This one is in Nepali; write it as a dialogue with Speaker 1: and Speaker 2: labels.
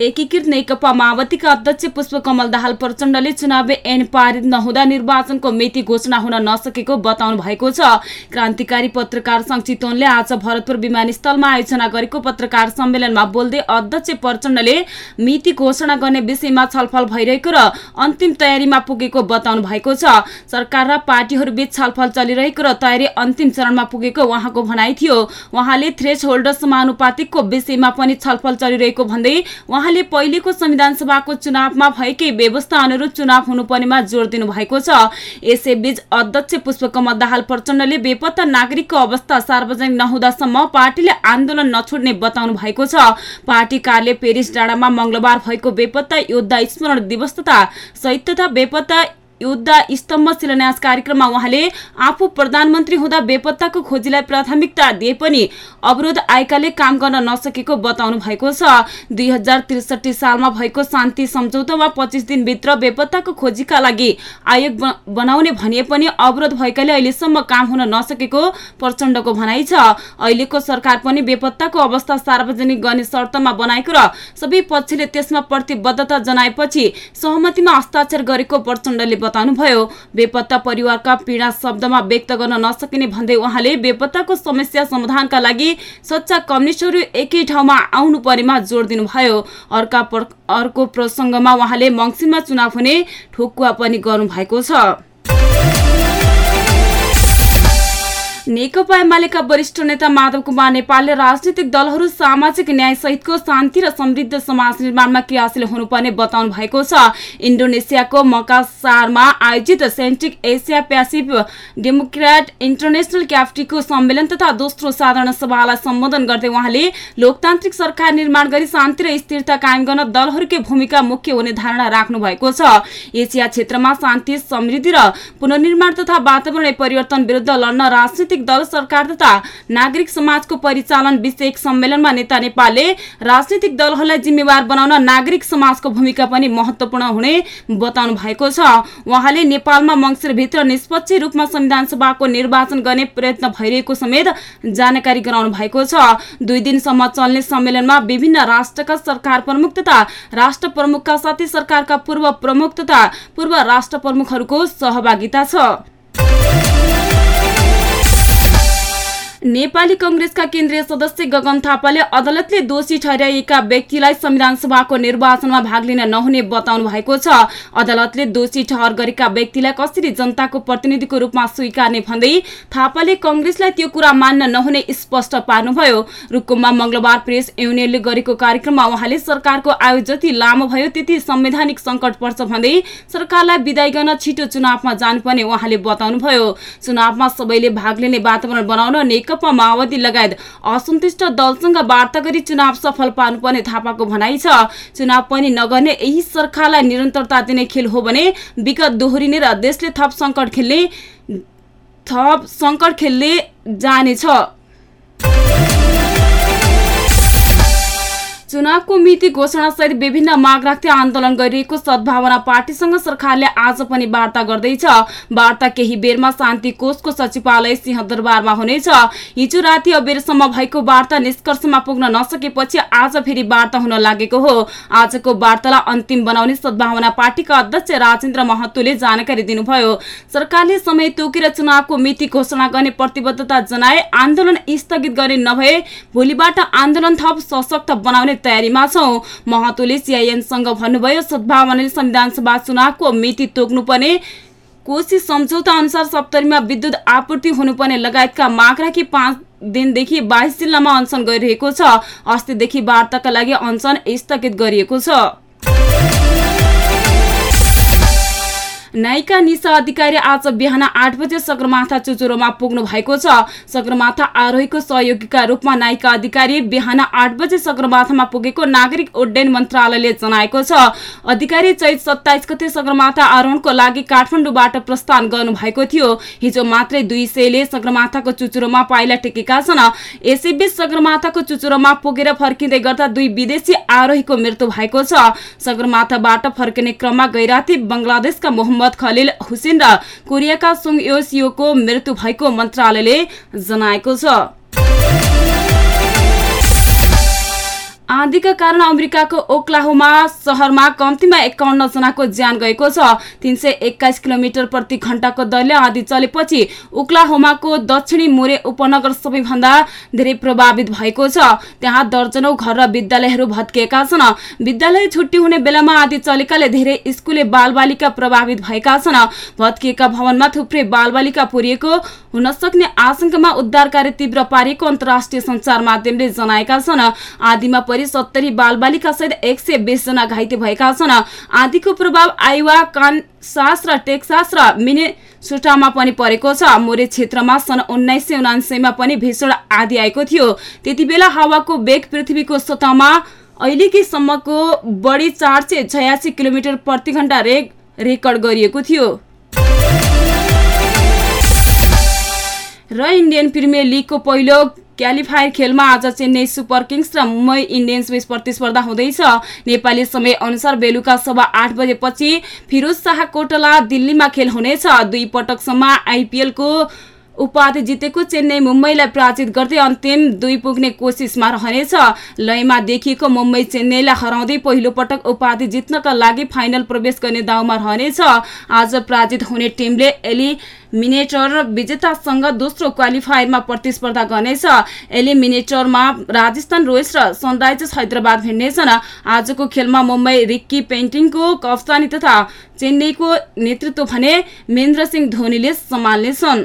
Speaker 1: एकीकृत नेकपा माओवादीका अध्यक्ष पुष्पकमल दाहाल प्रचण्डले चुनावी ऐन पारित नहुँदा निर्वाचनको मिति घोषणा हुन नसकेको बताउनु भएको छ। क्रान्तिकारी पत्रकार संघ चितवनले आज भरतपुर विमानस्थलमा आयोजना गरेको पत्रकार सम्मेलनमा बोल्दै अध्यक्ष प्रचण्डले मिति घोषणा गर्ने विषयमा छलफल भइरहेको र अन्तिम तयारीमा पुगेको बताउनु भएको छ। सरकार र पार्टीहरूबीच छलफल चलिरहेको र तयारी अन्तिम चरणमा पुगेको उहाँको भनाइ थियो। उहाँले थ्रेस होल्डर समानुपातिकको विषयमा पनि छलफल चलिरहेको भन्दै उहाँले पहिलेको संविधान सभाको चुनावमा भएकै व्यवस्था अनुरूप चुनाव हुनुपर्नेमा जोड़ दिनु भएको छ। यसैबीच अध्यक्ष पुष्पकमल दाहाल प्रचण्डले बेपत्ता नागरिकको अवस्था सार्वजनिक नहुँदासम्म पार्टीले आन्दोलन नछोड्ने बताउनु भएको छ। पार्टी कार्यालय पेरिस डाँडामा मंगलबार भएको बेपत्ता योद्धा स्मरण दिवस तथा शहीद तथा बेपत्ता युद्ध स्तम्भ शिलान्यास कार्यक्रममा उहाँले आफू प्रधानमन्त्री हुँदा बेपत्ताको खोजीलाई प्राथमिकता दिए पनि अवरोध आएकाले काम गर्न नसकेको बताउनु भएको छ। दुई हजार त्रिसठी सालमा भएको शान्ति सम्झौतामा पच्चिस दिनभित्र बेपत्ताको खोजीका लागि आयोग बनाउने भनिए पनि अवरोध भएकाले अहिलेसम्म काम हुन नसकेको प्रचण्डको भनाइ छ। अहिलेको सरकार पनि बेपत्ताको अवस्था सार्वजनिक गर्ने शर्तमा बनाएको र सबै पक्षले त्यसमा प्रतिबद्धता जनाएपछि सहमतिमा हस्ताक्षर गरेको प्रचण्डले बताउनुभयो। बेपत्ता परिवारका पीडा शब्दमा व्यक्त गर्न नसकिने भन्दै उहाँले बेपत्ताको समस्या समाधानका लागि सच्चा कम्युनिस्टहरू एकै ठाउँमा आउनु परेमा जोड दिनुभयो। अर्का अर्को प्रसङ्गमा उहाँले मङ्सिरमा चुनाव हुने ठोकुवा पनि गर्नुभएको छ। नेकपा एमालेका वरिष्ठ नेता माधव कुमार नेपालले राजनीतिक दलहरू सामाजिक न्याय सहितको शान्ति र समृद्ध समाज निर्माणमा क्रियाशील हुनुपर्ने बताउनु भएको छ। इन्डोनेसियाको मकासारमा आयोजित centrist Asia pacific democrat international क्याप्टीको सम्मेलन तथा दोस्रो साधारण सभालाई सम्बोधन गर्दै उहाँले लोकतान्त्रिक सरकार निर्माण गरी शान्ति र स्थिरता कायम गर्न दलहरूकै भूमिका मुख्य हुने धारणा राख्नु भएको छ। एसिया क्षेत्रमा शान्ति समृद्धि र पुनर्निर्माण तथा वातावरण परिवर्तन विरुद्ध लड्न राजनीतिक दल सरकार तथा नागरिक समाजको परिचालन विषयक सम्मेलनमा नेता नेपालले राजनीतिक दलहरूलाई जिम्मेवार बनाउन नागरिक समाजको भूमिका पनि महत्वपूर्ण हुने बताउनु भएको छ। उहाँले नेपालमा मङ्सिरभित्र निष्पक्ष रूपमा संविधान सभाको निर्वाचन गर्ने प्रयत्न भइरहेको समेत जानकारी गराउनु भएको छ। दुई दिनसम्म चल्ने सम्मेलनमा विभिन्न राष्ट्रका सरकार प्रमुख तथा राष्ट्र प्रमुखका साथै सरकारका पूर्व प्रमुख तथा पूर्व राष्ट्र प्रमुखहरूको सहभागिता छ। नेपाली कंग्रेसका केन्द्रीय सदस्य गगन थापाले अदालतले दोषी ठहराइएका व्यक्तिलाई संविधान सभाको निर्वाचनमा भाग लिन नहुने बताउनु भएको छ। अदालतले दोषी ठहर गरेका व्यक्तिलाई कसरी जनताको प्रतिनिधिको रूपमा स्वीकार्ने भन्दै थापाले कंग्रेसलाई त्यो कुरा मान्न नहुने स्पष्ट पार्नुभयो। रुकुममा मंगलबार प्रेस युनियनले गरेको कार्यक्रममा उहाँले सरकारको आयु जति लामो भयो त्यति संवैधानिक संकट पर्छ भन्दै सरकारलाई विदाय गर्न छिटो चुनावमा जानुपर्ने उहाँले बताउनुभयो। चुनावमा सबैले भाग लिने वातावरण बनाउन नेकपा माओवादी लगायत असन्तुष्ट दलसँग वार्ता गरी चुनाव सफल पार्नुपर्ने थापाको भनाइ छ। चुनाव पनि नगर्ने यही सरकारलाई निरन्तरता दिने खेल हो भने विगत दोहोरिने र देशले थप सङ्कट खेल्ने थप सङ्कट खेल्ने जानेछ। चुनावको मिति घोषणासहित विभिन्न माग राख्दै आन्दोलन गरिरहेको सद्भावना पार्टीसँग सरकारले आज पनि वार्ता गर्दैछ। वार्ता केही बेरमा शान्ति कोषको सचिवालय सिंहदरबारमा हुनेछ। हिजो राति अबेरसम्म भएको वार्ता निष्कर्षमा पुग्न नसकेपछि आज फेरि वार्ता हुन लागेको हो। आजको वार्तालाई अन्तिम बनाउने सद्भावना पार्टीका अध्यक्ष राजेन्द्र महतोले जानकारी दिनुभयो। सरकारले समय तोकेर चुनावको मिति घोषणा गर्ने प्रतिबद्धता जनाए आन्दोलन स्थगित गर्ने नभए भोलिबाट आन्दोलन थप सशक्त बनाउने तयारीमा छौं। महतोले सिआइएनसँग भन्नुभयो सद्भावनाले संविधान सभा चुनावको मिति तोक्नुपर्ने कोशी सम्झौता अनुसार सप्तरीमा विद्युत आपूर्ति हुनुपर्ने लगायतका माग राखी पाँच दिनदेखि बाइस जिल्लामा अनसन गरिरहेको छ। अस्तिदेखि वार्ताका लागि अनसन स्थगित गरिएको छ। नायिका निशा अधिकारी आज बिहान आठ बजे सगरमाथा चुचुरोमा पुग्नु भएको छ। सगरमाथा आरोहीको सहयोगीका रूपमा नायिका अधिकारी बिहान आठ बजे सगरमाथामा पुगेको नागरिक उड्डयन मन्त्रालयले जनाएको छ। अधिकारी चैत सत्ताइस गते सगरमाथा आरोहणको लागि काठमाडौँबाट प्रस्थान गर्नु भएको थियो। हिजो मात्रै दुई सयले सगरमाथाको चुचुरोमा पाइला टेकेका छन्। यसैबीच सगरमाथाको चुचुरोमा पुगेर फर्किँदै गर्दा दुई विदेशी आरोहीको मृत्यु भएको छ। सगरमाथाबाट फर्किने क्रममा गैराती बङ्गलादेशका मोहम्मद मोहम्मद खलिल हुसेन र कोरियाका सुङ योसियोको मृत्यु भएको मन्त्रालयले जनाएको छ। आँधीका कारण अमेरिकाको ओक्लाहोमा सहरमा कम्तीमा एकाउन्न जनाको ज्यान गएको छ। तीन सय एक्काइस किलोमिटर प्रति घण्टाको दरले आँधी चलेपछि ओक्लाहोमाको दक्षिणी मोरे उपनगर सबैभन्दा धेरै प्रभावित भएको छ। त्यहाँ दर्जनौ घर र विद्यालयहरू भत्किएका छन्। विद्यालय छुट्टी हुने बेलामा आँधी चलेकाले धेरै स्कुले बालबालिका प्रभावित भएका छन्। भत्किएका भवनमा थुप्रै बालबालिका पुरिएको हुन सक्ने आशंकामा उद्धार कार्य तीव्र पारिएको अन्तर्राष्ट्रिय संचार माध्यमले जनाएका छन्। आदिमा परि सत्तरी बालबालिका सहित एक सय बिसजना घाइते भएका छन्। आदिको प्रभाव आइवा कानसास र टेक्सास र मिने सुटामा पनि परेको छ। मोरे क्षेत्रमा सन् उन्नाइस सय उनासयमा पनि भीषण आदि आएको थियो। त्यति बेला हावाको वेग पृथ्वीको सतहमा अहिलेकैसम्मको बढी चार सय छयासी किलोमिटर प्रति घण्टा रेकर्ड गरिएको थियो। र इन्डियन प्रिमियर लिगको पहिलो क्यालिफायर खेलमा आज चेन्नई सुपर किङ्स र मुम्बई इन्डियन्स बीच प्रतिस्पर्धा हुँदैछ। नेपाली समय अनुसार बेलुका सभा आठ बजेपछि फिरोज शाह कोटला दिल्लीमा खेल हुनेछ। दुई पटकसम्म आइपिएलको उपाधि जितेको चेन्नई मुम्बईलाई पराजित गर्दै अन्तिम दुई पुग्ने कोसिसमा रहनेछ। लयमा देखिएको मुम्बई चेन्नईलाई हराउँदै पहिलो पटक उपाधि जित्नका लागि फाइनल प्रवेश गर्ने दाउमा रहनेछ। आज पराजित हुने टिमले एलिमिनेटर विजेतासँग दोस्रो क्वालिफायरमा प्रतिस्पर्धा गर्नेछ। एलिमिनेटरमा राजस्थान रोयल्स र सनराइजर्स हैदराबाद भिड्नेछन्। आजको खेलमा मुम्बई रिक्की पेन्टिङको कप्तानी तथा चेन्नईको नेतृत्व भने महेन्द्र सिंह धोनीले सम्हाल्नेछन्।